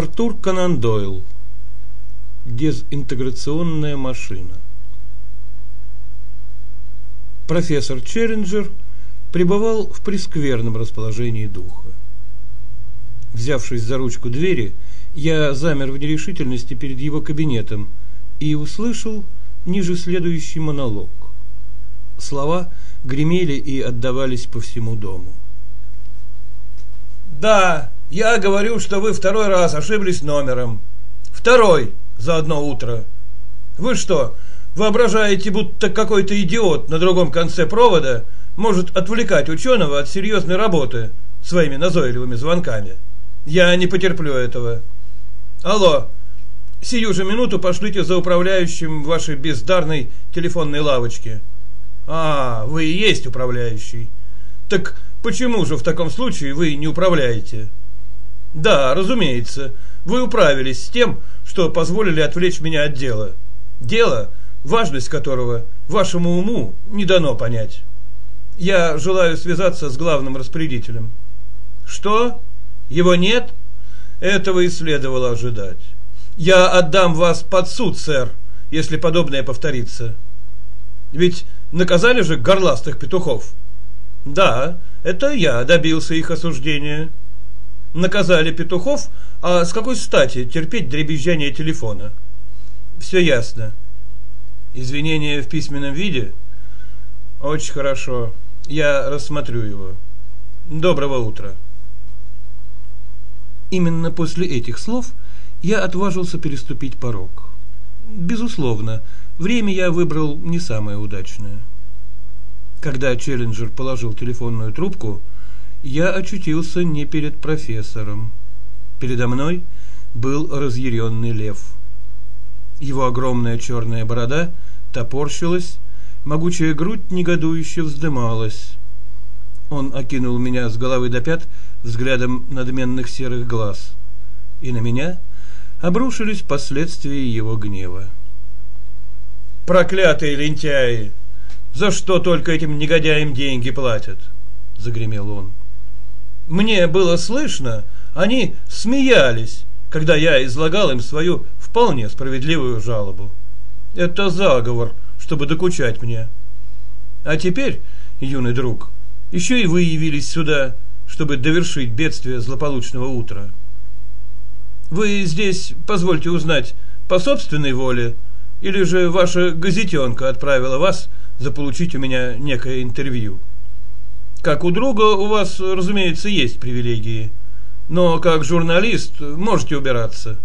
Артур Конан Дойл. Дезинтеграционная машина. Профессор Челленджер пребывал в прескверном расположении духа. Взявшись за ручку двери, я замер в нерешительности перед его кабинетом и услышал ниже следующий монолог. Слова гремели и отдавались по всему дому. Да, я говорю, что вы второй раз ошиблись номером. Второй за одно утро. Вы что, воображаете, будто какой-то идиот на другом конце провода может отвлекать ученого от серьезной работы своими назойливыми звонками? Я не потерплю этого. Алло, сию же минуту пошлите за управляющим вашей бездарной телефонной лавочки. А, вы и есть управляющий. Так почему же в таком случае вы не управляете? Да, разумеется, вы управились с тем, что позволили отвлечь меня от дела. Дело, важность которого вашему уму не дано понять. Я желаю связаться с главным распорядителем. Что? Его нет? Этого и следовало ожидать. Я отдам вас под суд, сэр, если подобное повторится. Ведь наказали же горластых петухов. Да, это я добился их осуждения наказали петухов, а с какой стати терпеть дребезжание телефона? Все ясно. Извинения в письменном виде? Очень хорошо. Я рассмотрю его. Доброго утра. Именно после этих слов я отважился переступить порог. Безусловно, время я выбрал не самое удачное. Когда Челленджер положил телефонную трубку, я очутился не перед профессором. Передо мной был разъяренный лев. Его огромная черная борода топорщилась, могучая грудь негодующе вздымалась. Он окинул меня с головы до пят взглядом надменных серых глаз, и на меня обрушились последствия его гнева. «Проклятые лентяи! За что только этим негодяям деньги платят?» — загремел он. Мне было слышно, они смеялись, когда я излагал им свою вполне справедливую жалобу. Это заговор, чтобы докучать мне. А теперь, юный друг, еще и вы явились сюда, чтобы довершить бедствие злополучного утра. Вы здесь, позвольте узнать, по собственной воле, или же ваша газетенка отправила вас заполучить у меня некое интервью? Как у друга у вас, разумеется, есть привилегии, но как журналист можете убираться.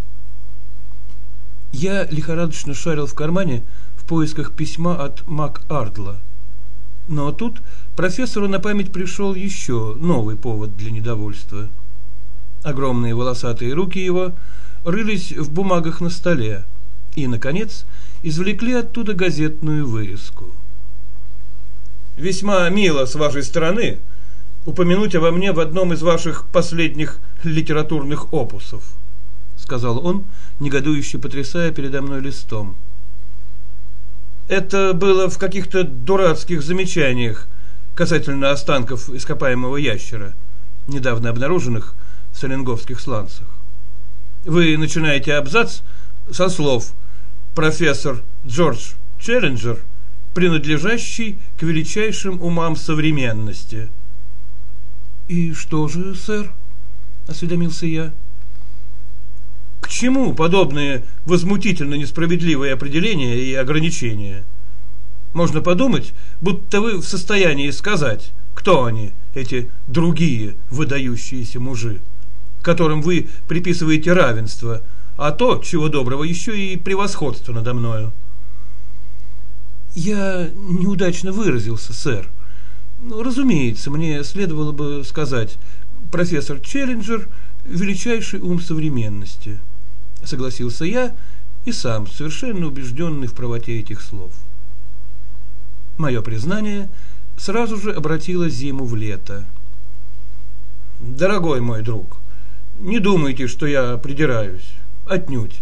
Я лихорадочно шарил в кармане в поисках письма от Мак Ардла. Но тут профессору на память пришел еще новый повод для недовольства. Огромные волосатые руки его рылись в бумагах на столе и, наконец, извлекли оттуда газетную вырезку весьма мило с вашей стороны упомянуть обо мне в одном из ваших последних литературных опусов, сказал он, негодующе потрясая передо мной листом. Это было в каких-то дурацких замечаниях касательно останков ископаемого ящера, недавно обнаруженных в Соленговских сланцах. Вы начинаете абзац со слов «Профессор Джордж Челленджер – принадлежащий к величайшим умам современности. И что же, сэр? осведомился я. К чему подобные возмутительно несправедливые определения и ограничения? Можно подумать, будто вы в состоянии сказать, кто они, эти другие выдающиеся мужи, которым вы приписываете равенство, а то, чего доброго, еще и превосходство надо мною. Я неудачно выразился, сэр. Ну, разумеется, мне следовало бы сказать профессор Челленджер величайший ум современности. Согласился я и сам совершенно убежденный в правоте этих слов. Мое признание сразу же обратило зиму в лето. Дорогой мой друг, не думайте, что я придираюсь. Отнюдь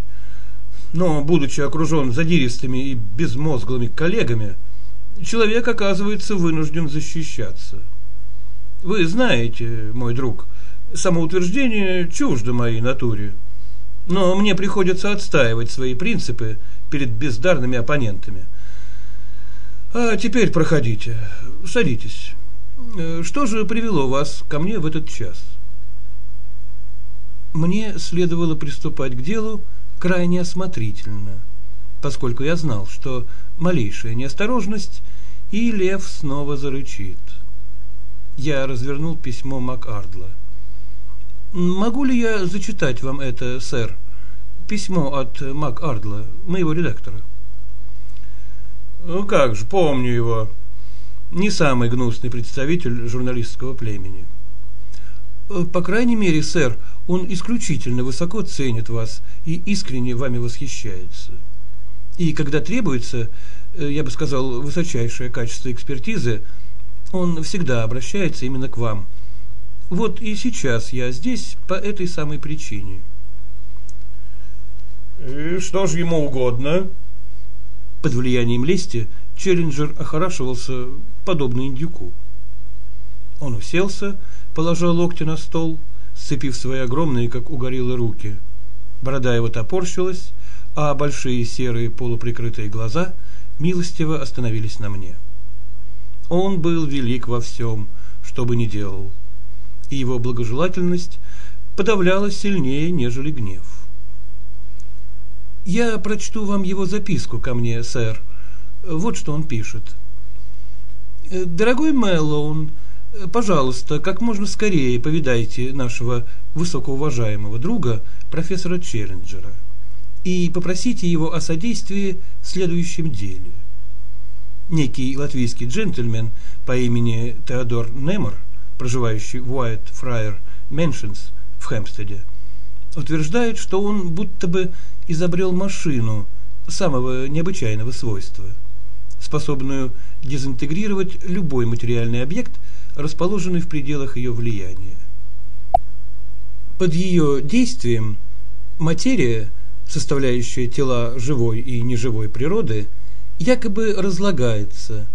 но, будучи окружен задиристыми и безмозглыми коллегами, человек оказывается вынужден защищаться. Вы знаете, мой друг, самоутверждение чуждо моей натуре. но мне приходится отстаивать свои принципы перед бездарными оппонентами. А теперь проходите, садитесь. Что же привело вас ко мне в этот час? Мне следовало приступать к делу крайне осмотрительно, поскольку я знал, что малейшая неосторожность, и лев снова зарычит. Я развернул письмо МакАрдла. «Могу ли я зачитать вам это, сэр? Письмо от МакАрдла, моего редактора». «Ну как же, помню его. Не самый гнусный представитель журналистского племени». «По крайней мере, сэр, он исключительно высоко ценит вас и искренне вами восхищается. И когда требуется, э, я бы сказал, высочайшее качество экспертизы, он всегда обращается именно к вам. Вот и сейчас я здесь по этой самой причине. И что же ему угодно? Под влиянием лести Челленджер охорашивался подобно индюку. Он уселся, положил локти на стол, сцепив свои огромные, как у гориллы, руки. Борода его топорщилась, а большие серые полуприкрытые глаза милостиво остановились на мне. Он был велик во всем, что бы ни делал, и его благожелательность подавляла сильнее, нежели гнев. «Я прочту вам его записку ко мне, сэр. Вот что он пишет. Дорогой Мэллоун, пожалуйста, как можно скорее повидайте нашего высокоуважаемого друга, профессора Челленджера, и попросите его о содействии в следующем деле. Некий латвийский джентльмен по имени Теодор Немор, проживающий в Уайт Фраер Меншенс в Хэмпстеде, утверждает, что он будто бы изобрел машину самого необычайного свойства, способную дезинтегрировать любой материальный объект – расположенный в пределах ее влияния. Под ее действием материя, составляющая тела живой и неживой природы, якобы разлагается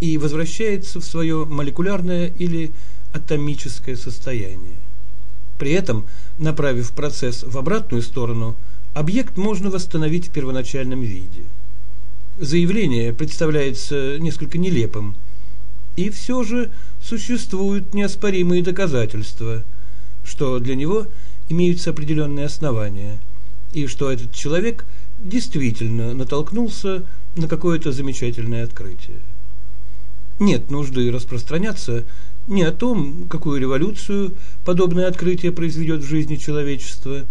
и возвращается в свое молекулярное или атомическое состояние. При этом, направив процесс в обратную сторону, объект можно восстановить в первоначальном виде. Заявление представляется несколько нелепым, и все же существуют неоспоримые доказательства, что для него имеются определенные основания, и что этот человек действительно натолкнулся на какое-то замечательное открытие. Нет нужды распространяться ни о том, какую революцию подобное открытие произведет в жизни человечества,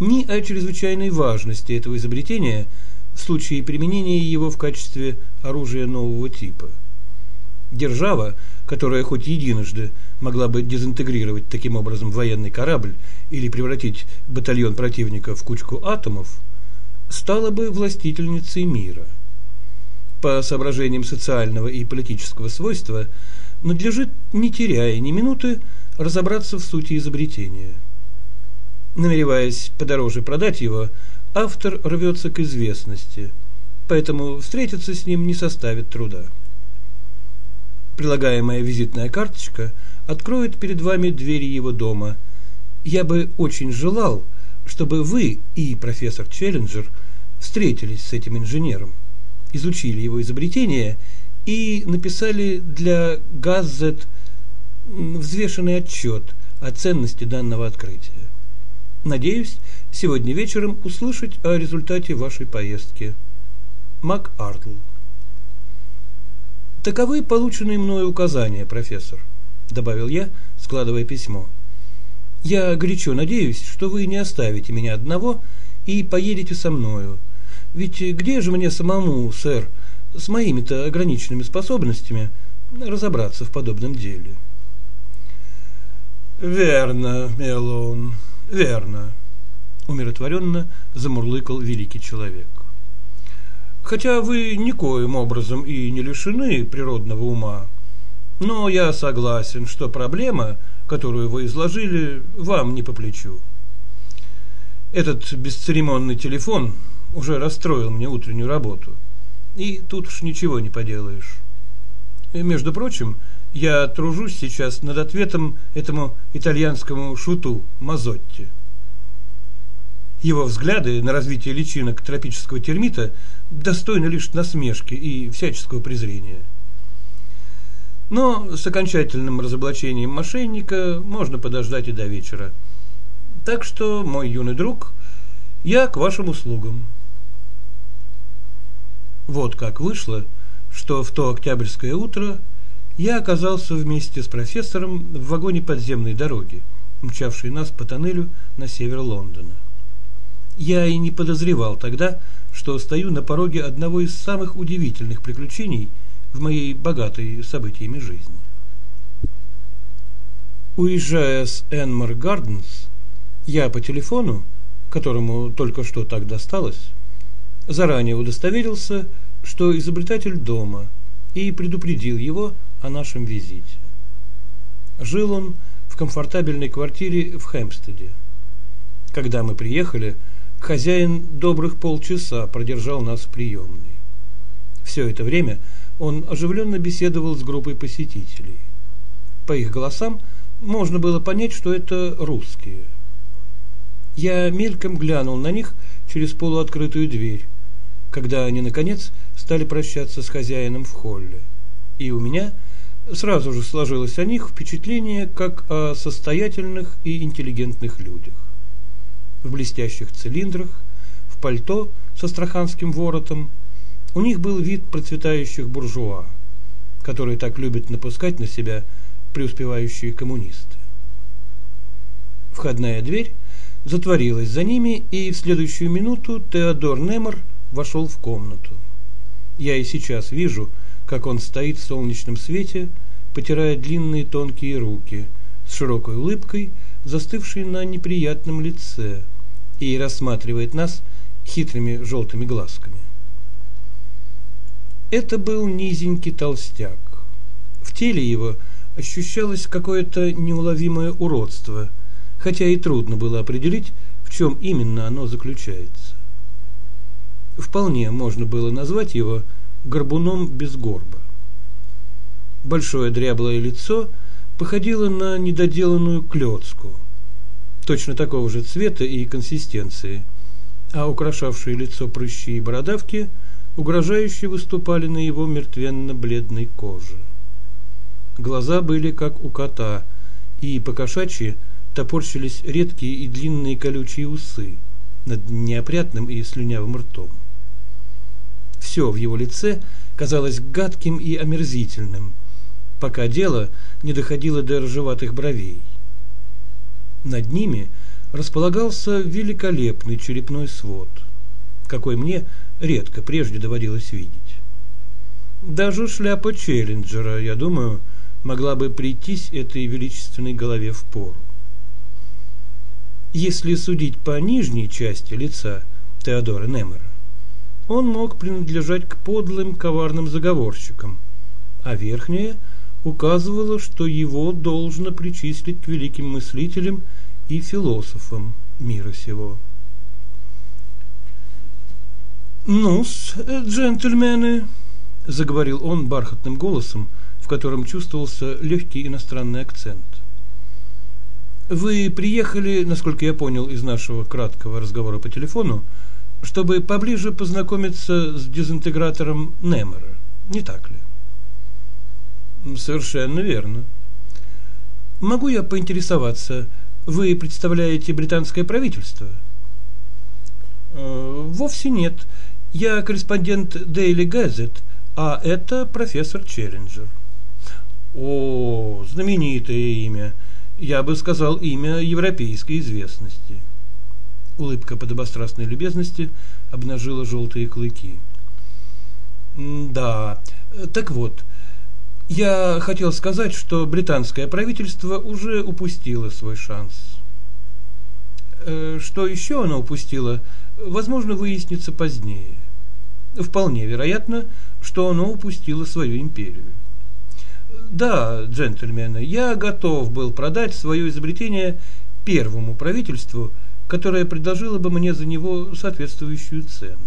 ни о чрезвычайной важности этого изобретения в случае применения его в качестве оружия нового типа. Держава – которая хоть единожды могла бы дезинтегрировать таким образом военный корабль или превратить батальон противника в кучку атомов, стала бы властительницей мира. По соображениям социального и политического свойства надлежит, не теряя ни минуты, разобраться в сути изобретения. Намереваясь подороже продать его, автор рвется к известности, поэтому встретиться с ним не составит труда прилагаемая визитная карточка откроет перед вами двери его дома. Я бы очень желал, чтобы вы и профессор Челленджер встретились с этим инженером, изучили его изобретение и написали для газет взвешенный отчет о ценности данного открытия. Надеюсь, сегодня вечером услышать о результате вашей поездки. Мак Артл Таковы полученные мною указания, профессор, добавил я, складывая письмо. Я горячо надеюсь, что вы не оставите меня одного и поедете со мною. Ведь где же мне самому, сэр, с моими-то ограниченными способностями разобраться в подобном деле? Верно, Мелон, верно, умиротворенно замурлыкал великий человек. Хотя вы никоим образом и не лишены природного ума. Но я согласен, что проблема, которую вы изложили, вам не по плечу. Этот бесцеремонный телефон уже расстроил мне утреннюю работу. И тут уж ничего не поделаешь. Между прочим, я тружусь сейчас над ответом этому итальянскому шуту Мазотти. Его взгляды на развитие личинок тропического термита достойны лишь насмешки и всяческого презрения. Но с окончательным разоблачением мошенника можно подождать и до вечера. Так что, мой юный друг, я к вашим услугам. Вот как вышло, что в то октябрьское утро я оказался вместе с профессором в вагоне подземной дороги, мчавшей нас по тоннелю на север Лондона. Я и не подозревал тогда, что стою на пороге одного из самых удивительных приключений в моей богатой событиями жизни. Уезжая с Энмор Гарденс, я по телефону, которому только что так досталось, заранее удостоверился, что изобретатель дома, и предупредил его о нашем визите. Жил он в комфортабельной квартире в Хэмпстеде. Когда мы приехали, хозяин добрых полчаса продержал нас в приемной. Все это время он оживленно беседовал с группой посетителей. По их голосам можно было понять, что это русские. Я мельком глянул на них через полуоткрытую дверь, когда они, наконец, стали прощаться с хозяином в холле. И у меня сразу же сложилось о них впечатление, как о состоятельных и интеллигентных людях. В блестящих цилиндрах, в пальто с астраханским воротом, у них был вид процветающих буржуа, которые так любят напускать на себя преуспевающие коммунисты. Входная дверь затворилась за ними, и в следующую минуту Теодор Немор вошел в комнату. Я и сейчас вижу, как он стоит в солнечном свете, потирая длинные тонкие руки, с широкой улыбкой, застывшей на неприятном лице, и рассматривает нас хитрыми желтыми глазками. Это был низенький толстяк. В теле его ощущалось какое-то неуловимое уродство, хотя и трудно было определить, в чем именно оно заключается. Вполне можно было назвать его горбуном без горба. Большое дряблое лицо походило на недоделанную клетку, точно такого же цвета и консистенции, а украшавшие лицо прыщи и бородавки угрожающе выступали на его мертвенно-бледной коже. Глаза были как у кота, и по-кошачьи топорщились редкие и длинные колючие усы над неопрятным и слюнявым ртом. Все в его лице казалось гадким и омерзительным, пока дело не доходило до ржеватых бровей. Над ними располагался великолепный черепной свод, какой мне редко прежде доводилось видеть. Даже шляпа Челленджера, я думаю, могла бы прийтись этой величественной голове в пору. Если судить по нижней части лица Теодора Немера, он мог принадлежать к подлым коварным заговорщикам, а верхняя указывала, что его должно причислить к великим мыслителям и философам мира сего. «Ну-с, джентльмены», — заговорил он бархатным голосом, в котором чувствовался легкий иностранный акцент. «Вы приехали, насколько я понял из нашего краткого разговора по телефону, — чтобы поближе познакомиться с дезинтегратором Немера, не так ли? Совершенно верно. Могу я поинтересоваться, вы представляете британское правительство? Э, вовсе нет. Я корреспондент Daily Gazette, а это профессор Челленджер. О, знаменитое имя. Я бы сказал имя европейской известности. Улыбка подобострастной любезности обнажила желтые клыки. Да, так вот, я хотел сказать, что британское правительство уже упустило свой шанс. Э, что еще оно упустило, возможно, выяснится позднее. Вполне вероятно, что оно упустило свою империю. Да, джентльмены, я готов был продать свое изобретение первому правительству – которая предложила бы мне за него соответствующую цену.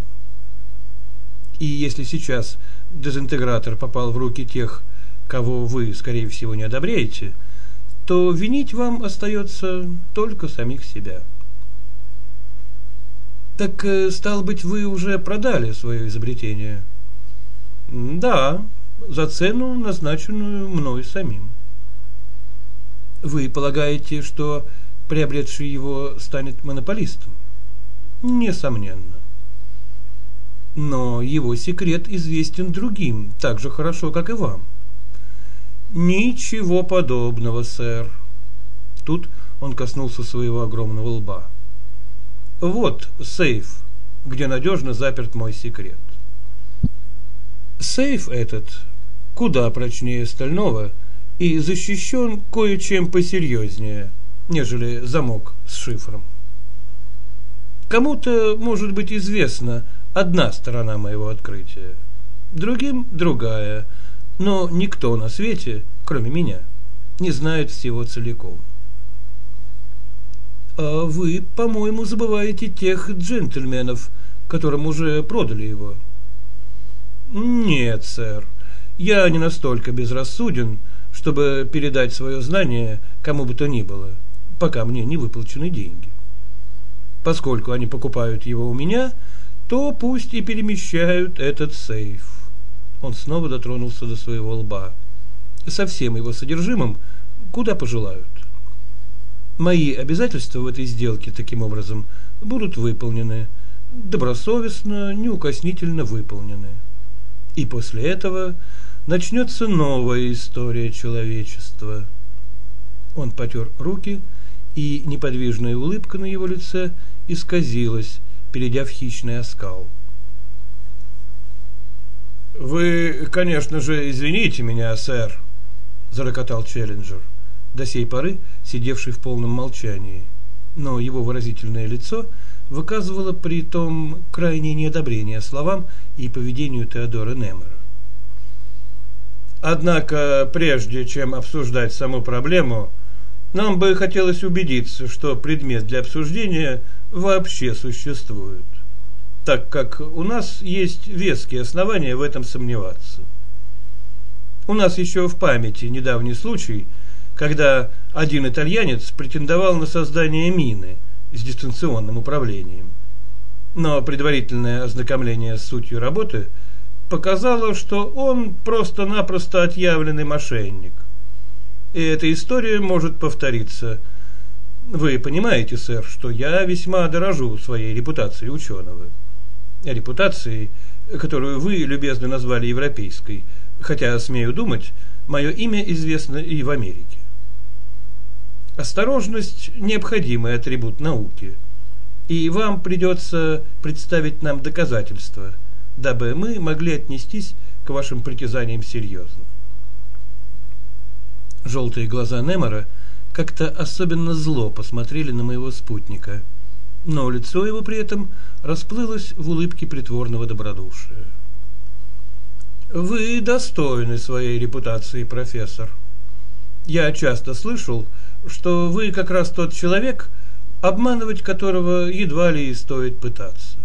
И если сейчас дезинтегратор попал в руки тех, кого вы, скорее всего, не одобряете, то винить вам остается только самих себя. Так, э, стал быть, вы уже продали свое изобретение? Да, за цену, назначенную мной самим. Вы полагаете, что приобретший его станет монополистом? Несомненно. Но его секрет известен другим так же хорошо, как и вам. Ничего подобного, сэр. Тут он коснулся своего огромного лба. Вот сейф, где надежно заперт мой секрет. Сейф этот куда прочнее стального и защищен кое-чем посерьезнее, нежели замок с шифром. Кому-то может быть известна одна сторона моего открытия, другим другая, но никто на свете, кроме меня, не знает всего целиком. А вы, по-моему, забываете тех джентльменов, которым уже продали его. Нет, сэр. Я не настолько безрассуден, чтобы передать свое знание кому бы то ни было, пока мне не выплачены деньги. Поскольку они покупают его у меня, то пусть и перемещают этот сейф. Он снова дотронулся до своего лба. Со всем его содержимым, куда пожелают. Мои обязательства в этой сделке таким образом будут выполнены, добросовестно, неукоснительно выполнены. И после этого начнется новая история человечества. Он потер руки, и неподвижная улыбка на его лице исказилась, перейдя в хищный оскал. «Вы, конечно же, извините меня, сэр», – зарокотал Челленджер, до сей поры сидевший в полном молчании, но его выразительное лицо выказывало при том крайнее неодобрение словам и поведению Теодора Немера. Однако, прежде чем обсуждать саму проблему, нам бы хотелось убедиться, что предмет для обсуждения вообще существует, так как у нас есть веские основания в этом сомневаться. У нас еще в памяти недавний случай, когда один итальянец претендовал на создание мины с дистанционным управлением. Но предварительное ознакомление с сутью работы – показало, что он просто-напросто отъявленный мошенник. И эта история может повториться. Вы понимаете, сэр, что я весьма дорожу своей репутацией ученого. Репутацией, которую вы любезно назвали европейской, хотя, смею думать, мое имя известно и в Америке. Осторожность – необходимый атрибут науки, и вам придется представить нам доказательства – дабы мы могли отнестись к вашим притязаниям серьезно. Желтые глаза Немора как-то особенно зло посмотрели на моего спутника, но лицо его при этом расплылось в улыбке притворного добродушия. Вы достойны своей репутации, профессор. Я часто слышал, что вы как раз тот человек, обманывать которого едва ли стоит пытаться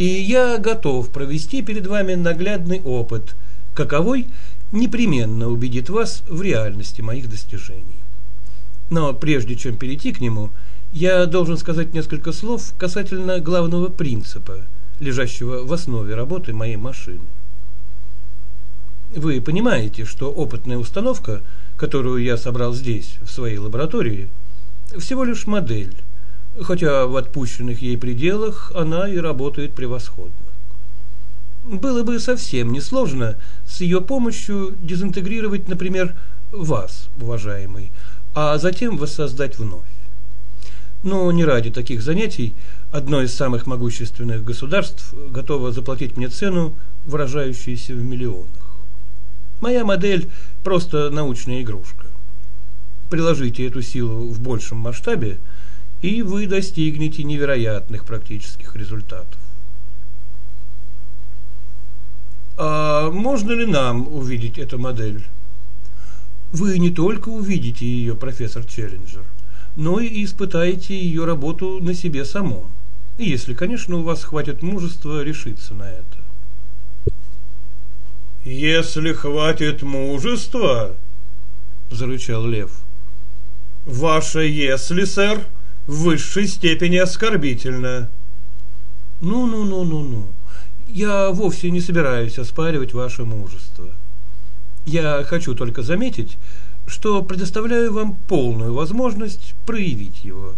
и я готов провести перед вами наглядный опыт, каковой непременно убедит вас в реальности моих достижений. Но прежде чем перейти к нему, я должен сказать несколько слов касательно главного принципа, лежащего в основе работы моей машины. Вы понимаете, что опытная установка, которую я собрал здесь, в своей лаборатории, всего лишь модель, хотя в отпущенных ей пределах она и работает превосходно. Было бы совсем несложно с ее помощью дезинтегрировать, например, вас, уважаемый, а затем воссоздать вновь. Но не ради таких занятий одно из самых могущественных государств готово заплатить мне цену, выражающуюся в миллионах. Моя модель – просто научная игрушка. Приложите эту силу в большем масштабе – и вы достигнете невероятных практических результатов. А можно ли нам увидеть эту модель? Вы не только увидите ее, профессор Челленджер, но и испытаете ее работу на себе самом, если, конечно, у вас хватит мужества решиться на это. «Если хватит мужества?» – зарычал Лев. «Ваше «если», сэр, в высшей степени оскорбительно. Ну-ну-ну-ну-ну. Я вовсе не собираюсь оспаривать ваше мужество. Я хочу только заметить, что предоставляю вам полную возможность проявить его.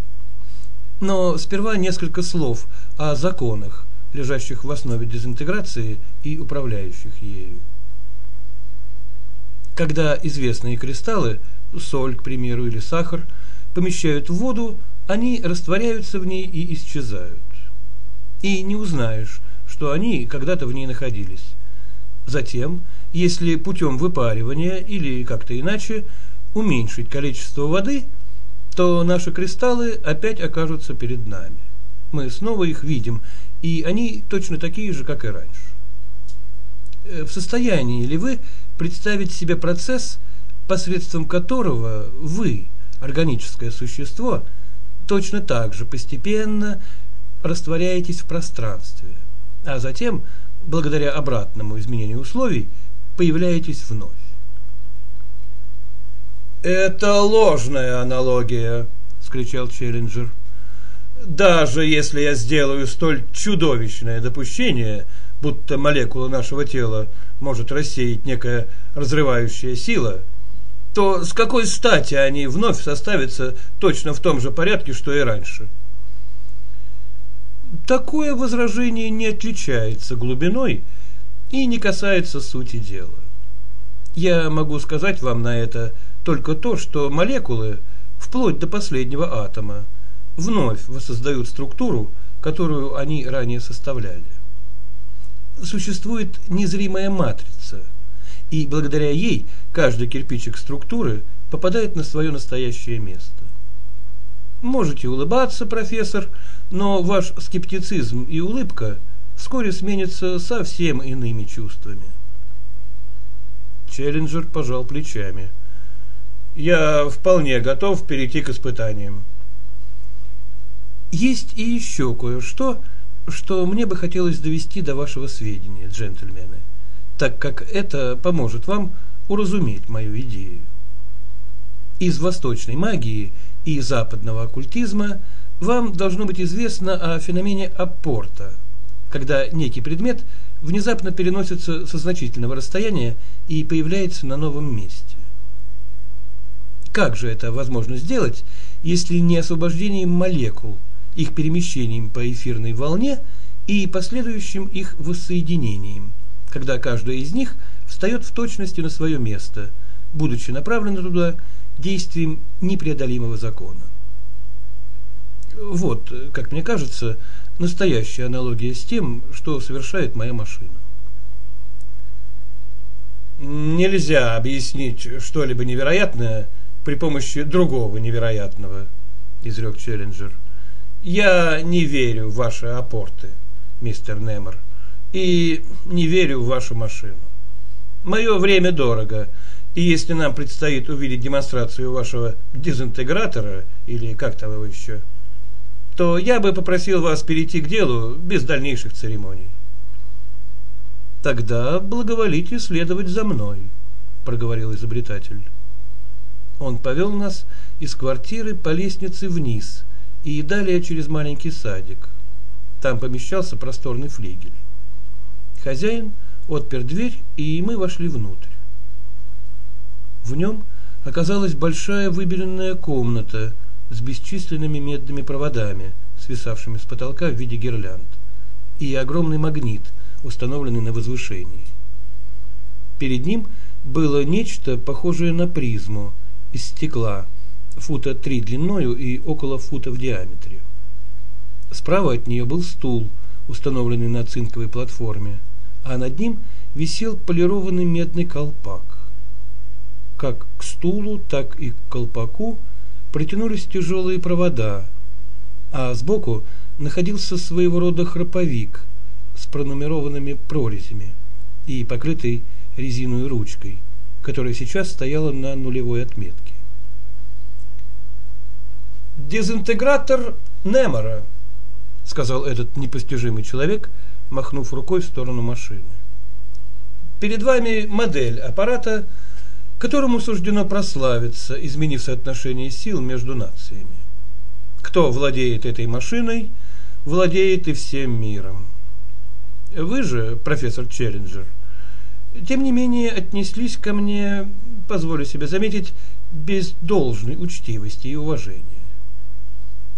Но сперва несколько слов о законах, лежащих в основе дезинтеграции и управляющих ею. Когда известные кристаллы, соль, к примеру, или сахар, помещают в воду, они растворяются в ней и исчезают. И не узнаешь, что они когда-то в ней находились. Затем, если путем выпаривания или как-то иначе уменьшить количество воды, то наши кристаллы опять окажутся перед нами. Мы снова их видим, и они точно такие же, как и раньше. Э, в состоянии ли вы представить себе процесс, посредством которого вы, органическое существо, точно так же постепенно растворяетесь в пространстве, а затем, благодаря обратному изменению условий, появляетесь вновь. «Это ложная аналогия!» – скричал Челленджер. «Даже если я сделаю столь чудовищное допущение, будто молекула нашего тела может рассеять некая разрывающая сила, то с какой стати они вновь составятся точно в том же порядке, что и раньше?» Такое возражение не отличается глубиной и не касается сути дела. Я могу сказать вам на это только то, что молекулы, вплоть до последнего атома, вновь воссоздают структуру, которую они ранее составляли. Существует незримая матрица, и благодаря ей каждый кирпичик структуры попадает на свое настоящее место. Можете улыбаться, профессор, но ваш скептицизм и улыбка вскоре сменятся совсем иными чувствами. Челленджер пожал плечами. Я вполне готов перейти к испытаниям. Есть и еще кое-что, что мне бы хотелось довести до вашего сведения, джентльмены, так как это поможет вам уразуметь мою идею. Из восточной магии и западного оккультизма вам должно быть известно о феномене аппорта, когда некий предмет внезапно переносится со значительного расстояния и появляется на новом месте. Как же это возможно сделать, если не освобождением молекул, их перемещением по эфирной волне и последующим их воссоединением, когда каждая из них встает в точности на свое место, будучи направлена туда действием непреодолимого закона. Вот, как мне кажется, настоящая аналогия с тем, что совершает моя машина. Нельзя объяснить что-либо невероятное при помощи другого невероятного, изрек Челленджер. Я не верю в ваши апорты, мистер Немор, и не верю в вашу машину. Мое время дорого, и если нам предстоит увидеть демонстрацию вашего дезинтегратора, или как там его еще, то я бы попросил вас перейти к делу без дальнейших церемоний. Тогда благоволите следовать за мной, проговорил изобретатель. Он повел нас из квартиры по лестнице вниз и далее через маленький садик. Там помещался просторный флигель. Хозяин отпер дверь, и мы вошли внутрь. В нем оказалась большая выбеленная комната с бесчисленными медными проводами, свисавшими с потолка в виде гирлянд, и огромный магнит, установленный на возвышении. Перед ним было нечто похожее на призму из стекла, фута три длиною и около фута в диаметре. Справа от нее был стул, установленный на цинковой платформе, а над ним висел полированный медный колпак. Как к стулу, так и к колпаку протянулись тяжелые провода, а сбоку находился своего рода храповик с пронумерованными прорезями и покрытый резиновой ручкой, которая сейчас стояла на нулевой отметке. «Дезинтегратор Немора», — сказал этот непостижимый человек, махнув рукой в сторону машины. «Перед вами модель аппарата — которому суждено прославиться, изменив соотношение сил между нациями. Кто владеет этой машиной, владеет и всем миром. Вы же, профессор Челленджер, тем не менее отнеслись ко мне, позволю себе заметить, без должной учтивости и уважения.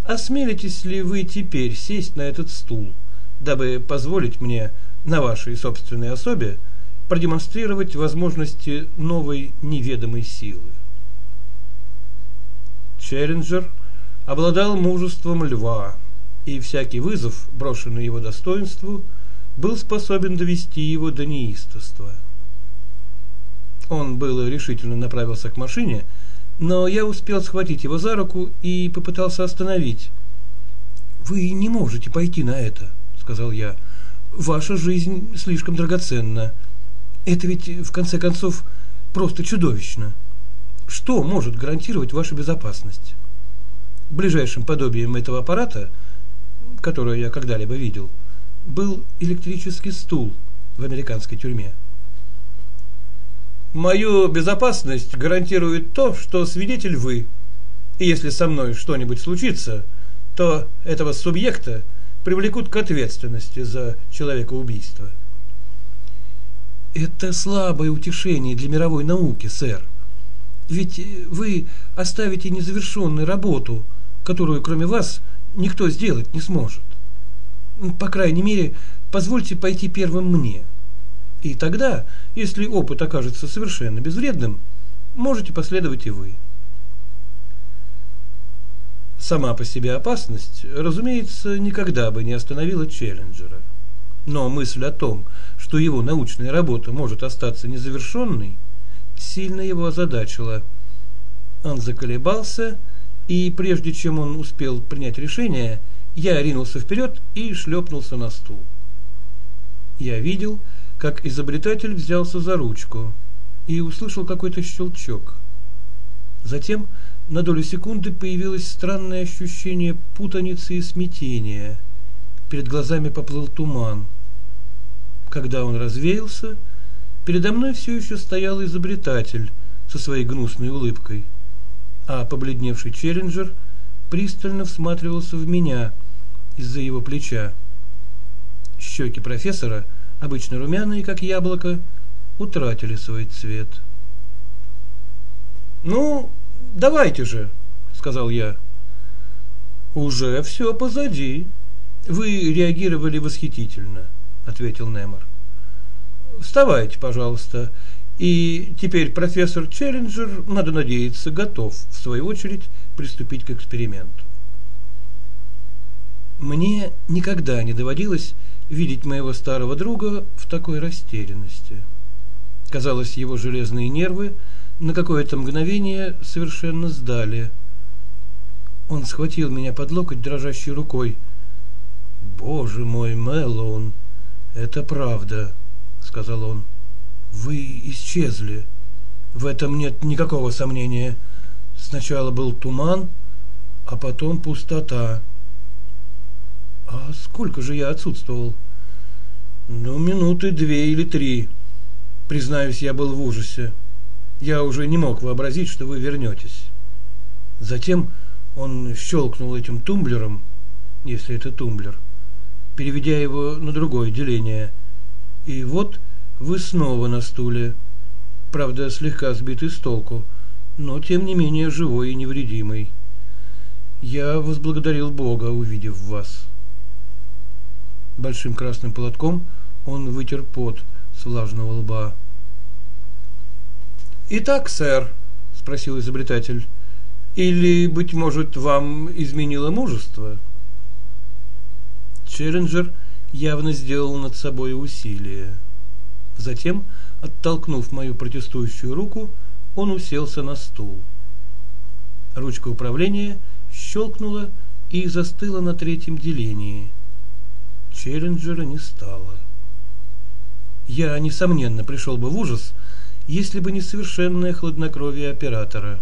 Осмелитесь ли вы теперь сесть на этот стул, дабы позволить мне на вашей собственной особе продемонстрировать возможности новой неведомой силы? Челленджер обладал мужеством льва, и всякий вызов, брошенный его достоинству, был способен довести его до неистовства. Он было решительно направился к машине, но я успел схватить его за руку и попытался остановить. «Вы не можете пойти на это», — сказал я. «Ваша жизнь слишком драгоценна. Это ведь, в конце концов, просто чудовищно. Что может гарантировать вашу безопасность?» Ближайшим подобием этого аппарата, которое я когда-либо видел, был электрический стул в американской тюрьме. Мою безопасность гарантирует то, что свидетель вы. И если со мной что-нибудь случится, то этого субъекта привлекут к ответственности за человекоубийство. Это слабое утешение для мировой науки, сэр. Ведь вы оставите незавершенной работу, которую кроме вас никто сделать не сможет. По крайней мере, позвольте пойти первым мне. И тогда, если опыт окажется совершенно безвредным, можете последовать и вы. Сама по себе опасность, разумеется, никогда бы не остановила Челленджера. Но мысль о том, что его научная работа может остаться незавершенной, сильно его озадачила. Он заколебался, и прежде чем он успел принять решение, я ринулся вперед и шлепнулся на стул. Я видел, как изобретатель взялся за ручку и услышал какой-то щелчок. Затем на долю секунды появилось странное ощущение путаницы и смятения. Перед глазами поплыл туман. Когда он развеялся, передо мной все еще стоял изобретатель со своей гнусной улыбкой, а побледневший челленджер пристально всматривался в меня из-за его плеча. Щеки профессора – обычно румяные, как яблоко, утратили свой цвет. «Ну, давайте же», — сказал я. «Уже все позади. Вы реагировали восхитительно», — ответил Немор. «Вставайте, пожалуйста. И теперь профессор Челленджер, надо надеяться, готов, в свою очередь, приступить к эксперименту». Мне никогда не доводилось видеть моего старого друга в такой растерянности. Казалось, его железные нервы на какое-то мгновение совершенно сдали. Он схватил меня под локоть дрожащей рукой. «Боже мой, Мэллоун, это правда», — сказал он. «Вы исчезли. В этом нет никакого сомнения. Сначала был туман, а потом пустота». А сколько же я отсутствовал? Ну, минуты две или три. Признаюсь, я был в ужасе. Я уже не мог вообразить, что вы вернетесь. Затем он щелкнул этим тумблером, если это тумблер, переведя его на другое деление. И вот вы снова на стуле. Правда, слегка сбитый с толку, но тем не менее живой и невредимый. Я возблагодарил Бога, увидев вас. Большим красным платком он вытер пот с влажного лба. «Итак, сэр», — спросил изобретатель, — «или, быть может, вам изменило мужество?» Челленджер явно сделал над собой усилие. Затем, оттолкнув мою протестующую руку, он уселся на стул. Ручка управления щелкнула и застыла на третьем делении — Челленджера не стало. Я, несомненно, пришел бы в ужас, если бы не совершенное хладнокровие оператора.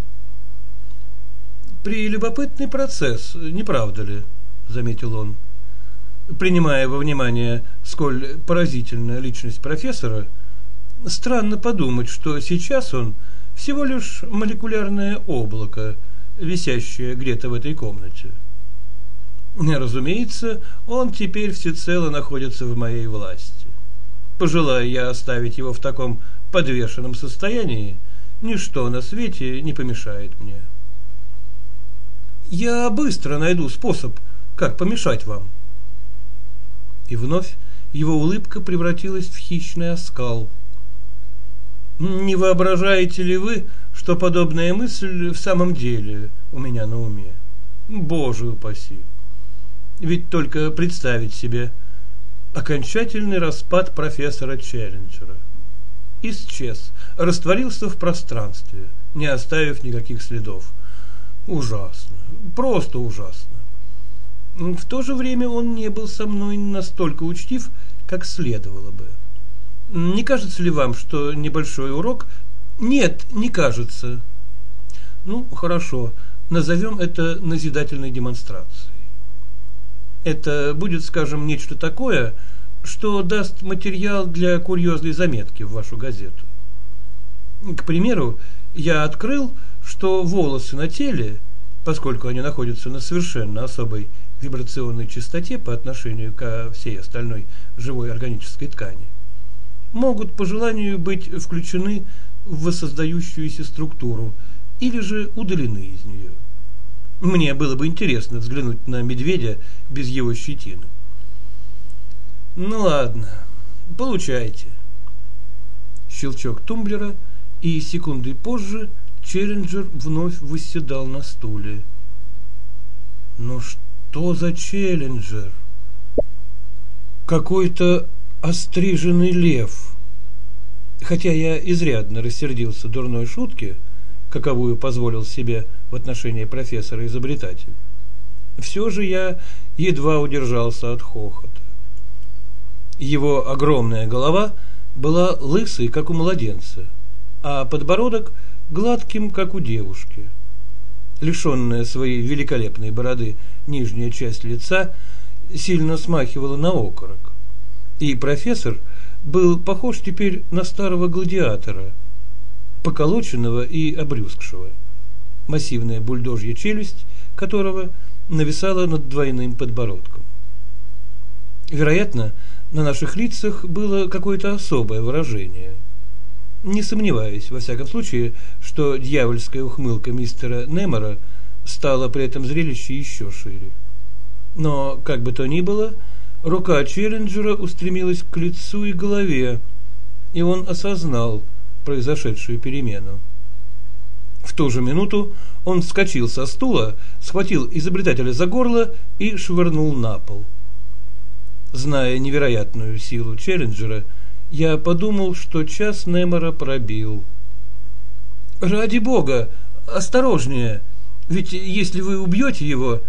«Прелюбопытный процесс, не правда ли?» – заметил он. «Принимая во внимание, сколь поразительная личность профессора, странно подумать, что сейчас он всего лишь молекулярное облако, висящее где-то в этой комнате». Разумеется, он теперь всецело находится в моей власти. Пожелая я оставить его в таком подвешенном состоянии, ничто на свете не помешает мне. Я быстро найду способ, как помешать вам. И вновь его улыбка превратилась в хищный оскал. Не воображаете ли вы, что подобная мысль в самом деле у меня на уме? Боже упаси! Ведь только представить себе окончательный распад профессора Челленджера. Исчез, растворился в пространстве, не оставив никаких следов. Ужасно, просто ужасно. В то же время он не был со мной настолько учтив, как следовало бы. Не кажется ли вам, что небольшой урок... Нет, не кажется. Ну, хорошо, назовем это назидательной демонстрацией. Это будет, скажем, нечто такое, что даст материал для курьезной заметки в вашу газету. К примеру, я открыл, что волосы на теле, поскольку они находятся на совершенно особой вибрационной частоте по отношению ко всей остальной живой органической ткани, могут по желанию быть включены в воссоздающуюся структуру или же удалены из нее. Мне было бы интересно взглянуть на медведя без его щетины. Ну ладно, получайте. Щелчок тумблера, и секунды позже Челленджер вновь восседал на стуле. Ну что за Челленджер? Какой-то остриженный лев. Хотя я изрядно рассердился дурной шутке, каковую позволил себе в отношении профессора-изобретателя, все же я едва удержался от хохота. Его огромная голова была лысой, как у младенца, а подбородок гладким, как у девушки. Лишенная своей великолепной бороды нижняя часть лица сильно смахивала на окорок. И профессор был похож теперь на старого гладиатора, поколоченного и обрюзгшего. Массивная бульдожья челюсть которого нависала над двойным подбородком. Вероятно, на наших лицах было какое-то особое выражение. Не сомневаюсь, во всяком случае, что дьявольская ухмылка мистера Немора стала при этом зрелище еще шире. Но, как бы то ни было, рука Челленджера устремилась к лицу и голове, и он осознал произошедшую перемену. В ту же минуту он вскочил со стула, схватил изобретателя за горло и швырнул на пол. Зная невероятную силу Челленджера, я подумал, что час Немора пробил. «Ради бога, осторожнее, ведь если вы убьете его,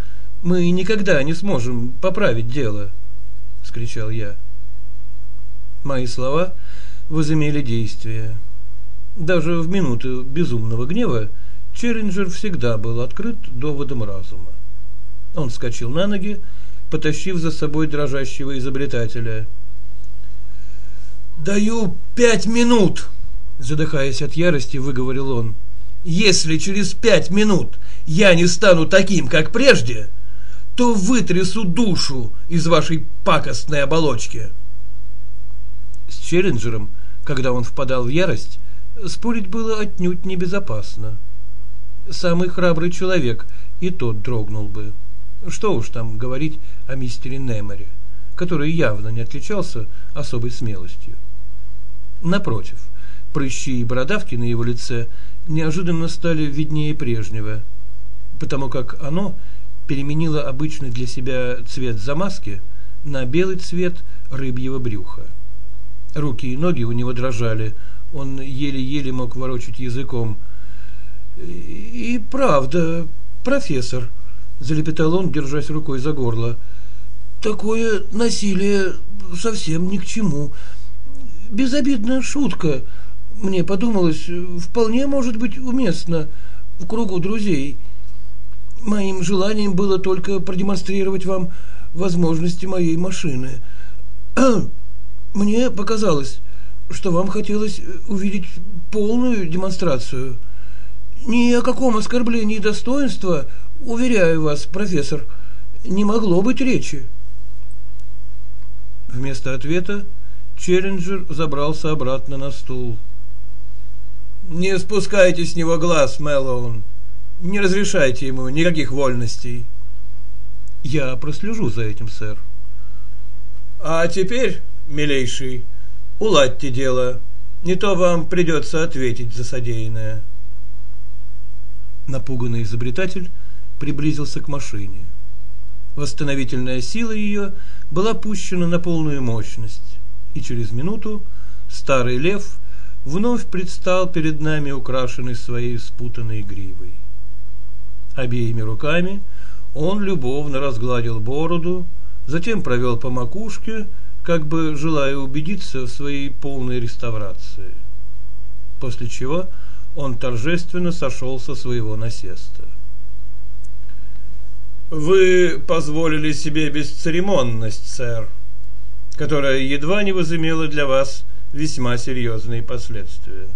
мы никогда не сможем поправить дело!» — скричал я. Мои слова возымели действие. Даже в минуты безумного гнева Челленджер всегда был открыт доводом разума. Он вскочил на ноги, потащив за собой дрожащего изобретателя. «Даю пять минут!» Задыхаясь от ярости, выговорил он. «Если через пять минут я не стану таким, как прежде, то вытрясу душу из вашей пакостной оболочки. С Челленджером, когда он впадал в ярость, спорить было отнюдь небезопасно. Самый храбрый человек и тот дрогнул бы. Что уж там говорить о мистере Неморе, который явно не отличался особой смелостью. Напротив, прыщи и бородавки на его лице неожиданно стали виднее прежнего, потому как оно – переменила обычный для себя цвет замазки на белый цвет рыбьего брюха. Руки и ноги у него дрожали, он еле-еле мог ворочать языком. «И правда, профессор», – залепетал он, держась рукой за горло, – «такое насилие совсем ни к чему. Безобидная шутка, мне подумалось, вполне может быть уместна в кругу друзей». Моим желанием было только продемонстрировать вам возможности моей машины. Мне показалось, что вам хотелось увидеть полную демонстрацию. Ни о каком оскорблении достоинства, уверяю вас, профессор, не могло быть речи. Вместо ответа Челленджер забрался обратно на стул. «Не спускайте с него глаз, Мэллоун. Не разрешайте ему никаких вольностей». «Я прослежу за этим, сэр». «А теперь, милейший, уладьте дело. Не то вам придется ответить за содеянное». Напуганный изобретатель приблизился к машине. Восстановительная сила ее была пущена на полную мощность, и через минуту старый лев вновь предстал перед нами, украшенный своей спутанной гривой. Обеими руками он любовно разгладил бороду, затем провел по макушке, как бы желая убедиться в своей полной реставрации. После чего он торжественно сошел со своего насеста. Вы позволили себе бесцеремонность, сэр, которая едва не возымела для вас весьма серьезные последствия.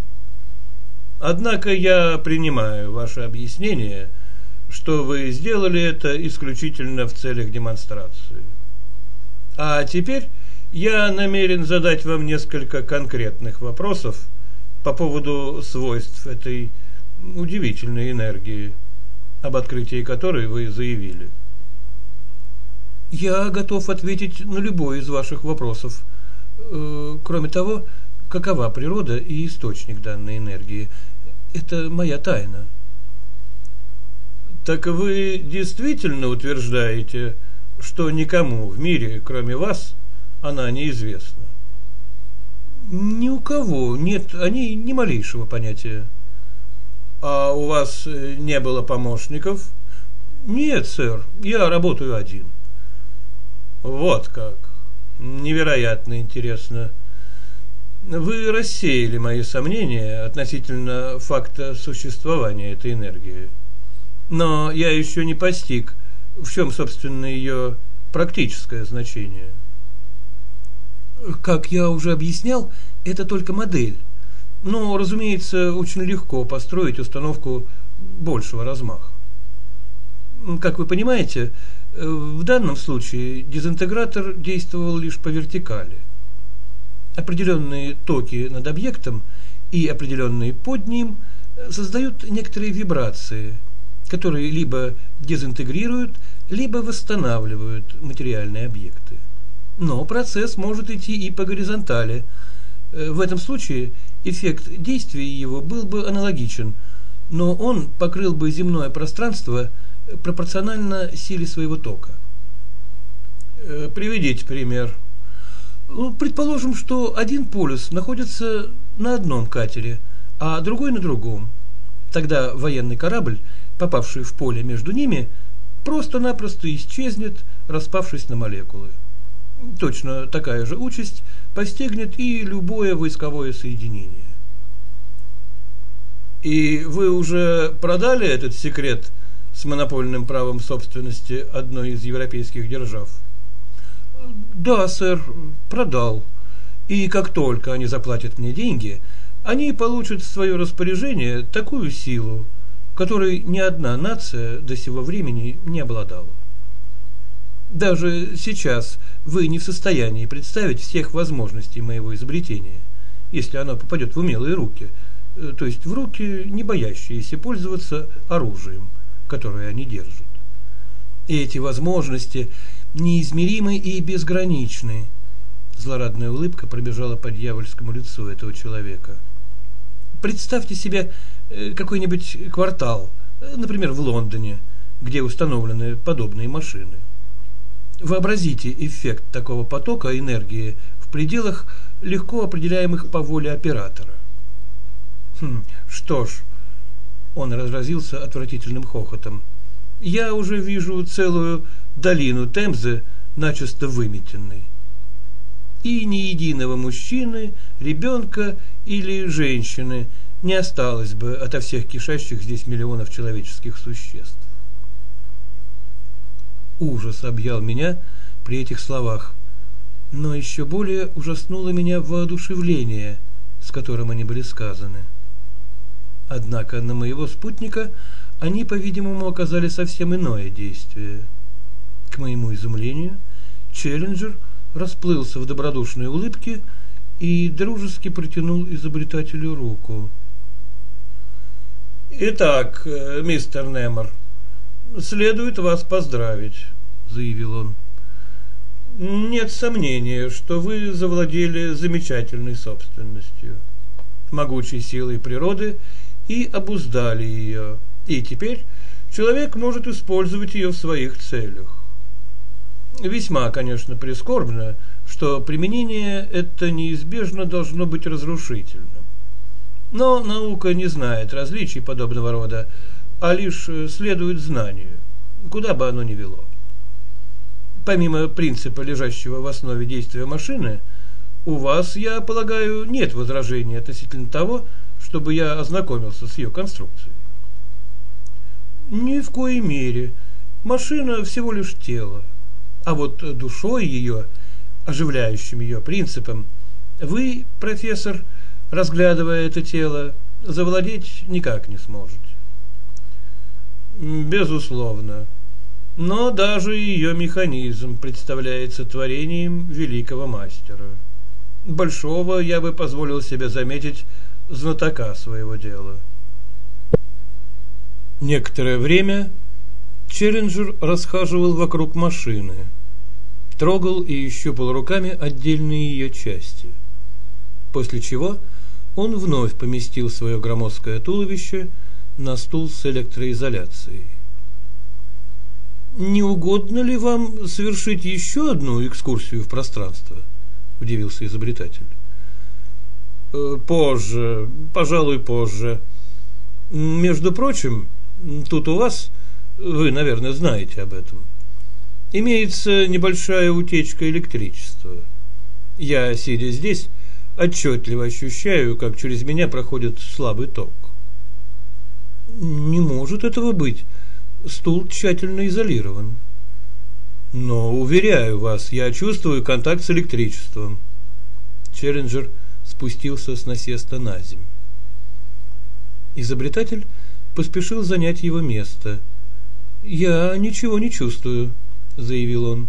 Однако я принимаю ваше объяснение, что вы сделали это исключительно в целях демонстрации. А теперь я намерен задать вам несколько конкретных вопросов по поводу свойств этой удивительной энергии об открытии которой вы заявили. Я готов ответить на любой из ваших вопросов. Э, кроме того, какова природа и источник данной энергии? Это моя тайна. Так вы действительно утверждаете, что никому в мире, кроме вас, она неизвестна? Ни у кого нет о ней ни малейшего понятия. А у вас э, не было помощников? Нет, сэр, я работаю один. Вот как. Невероятно интересно. Вы рассеяли мои сомнения относительно факта существования этой энергии. Но я еще не постиг, в чем, собственно, ее практическое значение. Как я уже объяснял, это только модель. Но, разумеется, очень легко построить установку большего размаха. Как вы понимаете, в данном случае дезинтегратор действовал лишь по вертикали. Определенные токи над объектом и определенные под ним э, создают некоторые вибрации, которые либо дезинтегрируют, либо восстанавливают материальные объекты. Но процесс может идти и по горизонтали. Э, в этом случае – эффект действия его был бы аналогичен, но он покрыл бы земное пространство пропорционально силе своего тока. Э, приведите пример. Ну, предположим, что один полюс находится на одном катере, а другой на другом. Тогда военный корабль, попавший в поле между ними, просто-напросто исчезнет, распавшись на молекулы. Точно такая же участь постигнет и любое войсковое соединение. И вы уже продали этот секрет с монопольным правом собственности одной из европейских держав? Да, сэр, продал. И как только они заплатят мне деньги, они получат в свое распоряжение такую силу, которой ни одна нация до сего времени не обладала. Даже сейчас вы не в состоянии представить всех возможностей моего изобретения, если оно попадет в умелые руки, э, то есть в руки, не боящиеся пользоваться оружием, которое они держат. И эти возможности неизмеримы и безграничны. Злорадная улыбка пробежала по дьявольскому лицу этого человека. Представьте себе э, какой-нибудь квартал, э, например, в Лондоне, где установлены подобные машины. Вообразите эффект такого потока энергии в пределах, легко определяемых по воле оператора. Хм, что ж, он разразился отвратительным хохотом. Я уже вижу целую долину Темзы, начисто выметенной. И ни единого мужчины, ребенка или женщины не осталось бы ото всех кишащих здесь миллионов человеческих существ. Ужас объял меня при этих словах, но еще более ужаснуло меня воодушевление, с которым они были сказаны. Однако на моего спутника они, по-видимому, оказали совсем иное действие. К моему изумлению, Челленджер расплылся в добродушной улыбке и дружески протянул изобретателю руку. «Итак, э, мистер Немор, следует вас поздравить», — заявил он. «Нет сомнения, что вы завладели замечательной собственностью, могучей силой природы и обуздали ее, и теперь человек может использовать ее в своих целях. Весьма, конечно, прискорбно, что применение это неизбежно должно быть разрушительным. Но наука не знает различий подобного рода, а лишь следует знанию, куда бы оно ни вело. Помимо принципа, лежащего в основе действия машины, у вас, я полагаю, нет возражений относительно того, чтобы я ознакомился с ее конструкцией. Ни в коей мере. Машина всего лишь тело. А вот душой ее, оживляющим ее принципом, вы, профессор, разглядывая это тело, завладеть никак не сможете. Безусловно. Но даже ее механизм представляется творением великого мастера. Большого, я бы позволил себе заметить, знатока своего дела. Некоторое время Челленджер расхаживал вокруг машины, трогал и щупал руками отдельные ее части, после чего он вновь поместил свое громоздкое туловище на стул с электроизоляцией. «Не угодно ли вам совершить еще одну экскурсию в пространство?» – удивился изобретатель. Э, позже, пожалуй, позже. Между прочим, тут у вас, вы, наверное, знаете об этом, имеется небольшая утечка электричества. Я, сидя здесь, отчетливо ощущаю, как через меня проходит слабый ток. Не может этого быть. Стул тщательно изолирован. Но, уверяю вас, я чувствую контакт с электричеством. Челленджер спустился с насеста на землю. Изобретатель поспешил занять его место. «Я ничего не чувствую», — заявил он.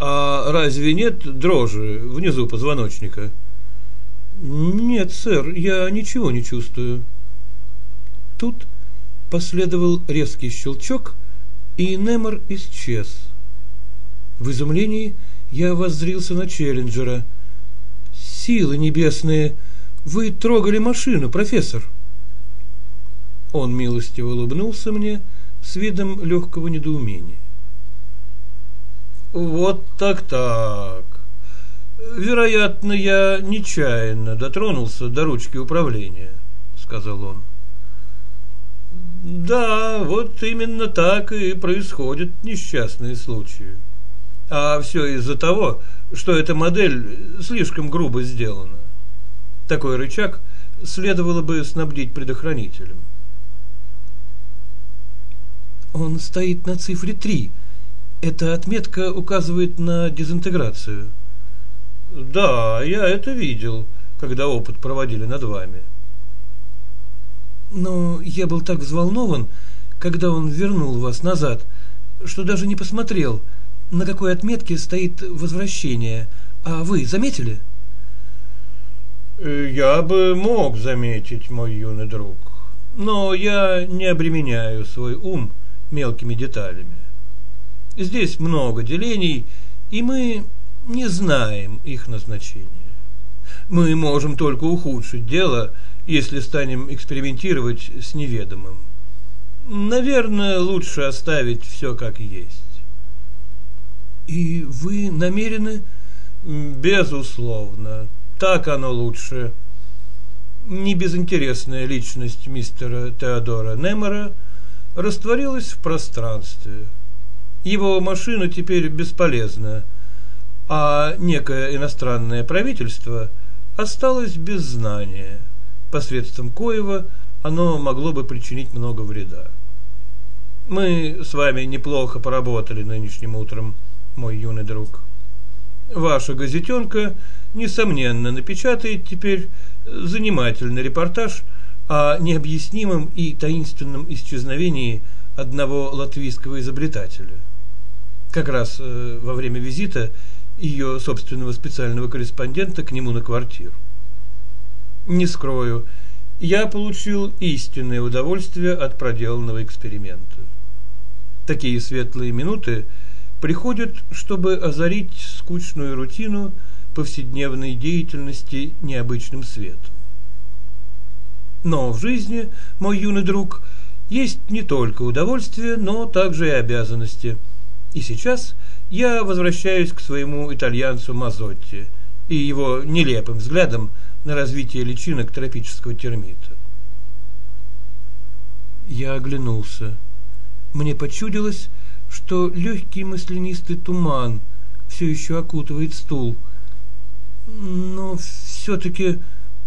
«А разве нет дрожи внизу позвоночника?» «Нет, сэр, я ничего не чувствую». Тут последовал резкий щелчок, и Немор исчез. В изумлении я воззрился на Челленджера — Силы небесные, вы трогали машину, профессор. Он милостиво улыбнулся мне с видом легкого недоумения. Вот так-так. Вероятно, я нечаянно дотронулся до ручки управления, сказал он. Да, вот именно так и происходят несчастные случаи. А все из-за того, что эта модель слишком грубо сделана. Такой рычаг следовало бы снабдить предохранителем. Он стоит на цифре 3. Эта отметка указывает на дезинтеграцию. Да, я это видел, когда опыт проводили над вами. Но я был так взволнован, когда он вернул вас назад, что даже не посмотрел – на какой отметке стоит возвращение. А вы заметили? Я бы мог заметить, мой юный друг, но я не обременяю свой ум мелкими деталями. Здесь много делений, и мы не знаем их назначения. Мы можем только ухудшить дело, если станем экспериментировать с неведомым. Наверное, лучше оставить все как есть. И вы намерены? Безусловно. Так оно лучше. Небезынтересная личность мистера Теодора Немора растворилась в пространстве. Его машина теперь бесполезна, а некое иностранное правительство осталось без знания, посредством коего оно могло бы причинить много вреда. Мы с вами неплохо поработали нынешним утром мой юный друг. Ваша газетенка, несомненно, напечатает теперь занимательный репортаж о необъяснимом и таинственном исчезновении одного латвийского изобретателя. как раз э, во время визита ее собственного специального корреспондента к нему на квартиру. Не скрою, я получил истинное удовольствие от проделанного эксперимента. Такие светлые минуты приходят, чтобы озарить скучную рутину повседневной деятельности необычным светом. Но в жизни, мой юный друг, есть не только удовольствие, но также и обязанности. И сейчас я возвращаюсь к своему итальянцу Мазотти и его нелепым взглядам на развитие личинок тропического термита. Я оглянулся. Мне почудилось, что легкий маслянистый туман все еще окутывает стул. Но все-таки,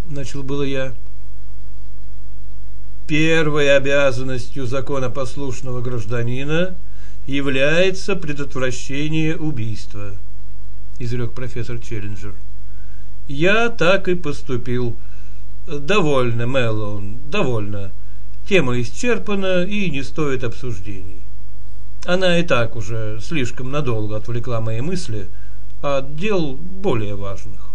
начал было я, Первой обязанностью законопослушного гражданина является предотвращение убийства, изрек профессор Челленджер. Я так и поступил. Довольно, Мэллоун, довольно. Тема исчерпана и не стоит обсуждений. Она и так уже слишком надолго отвлекла мои мысли от дел более важных.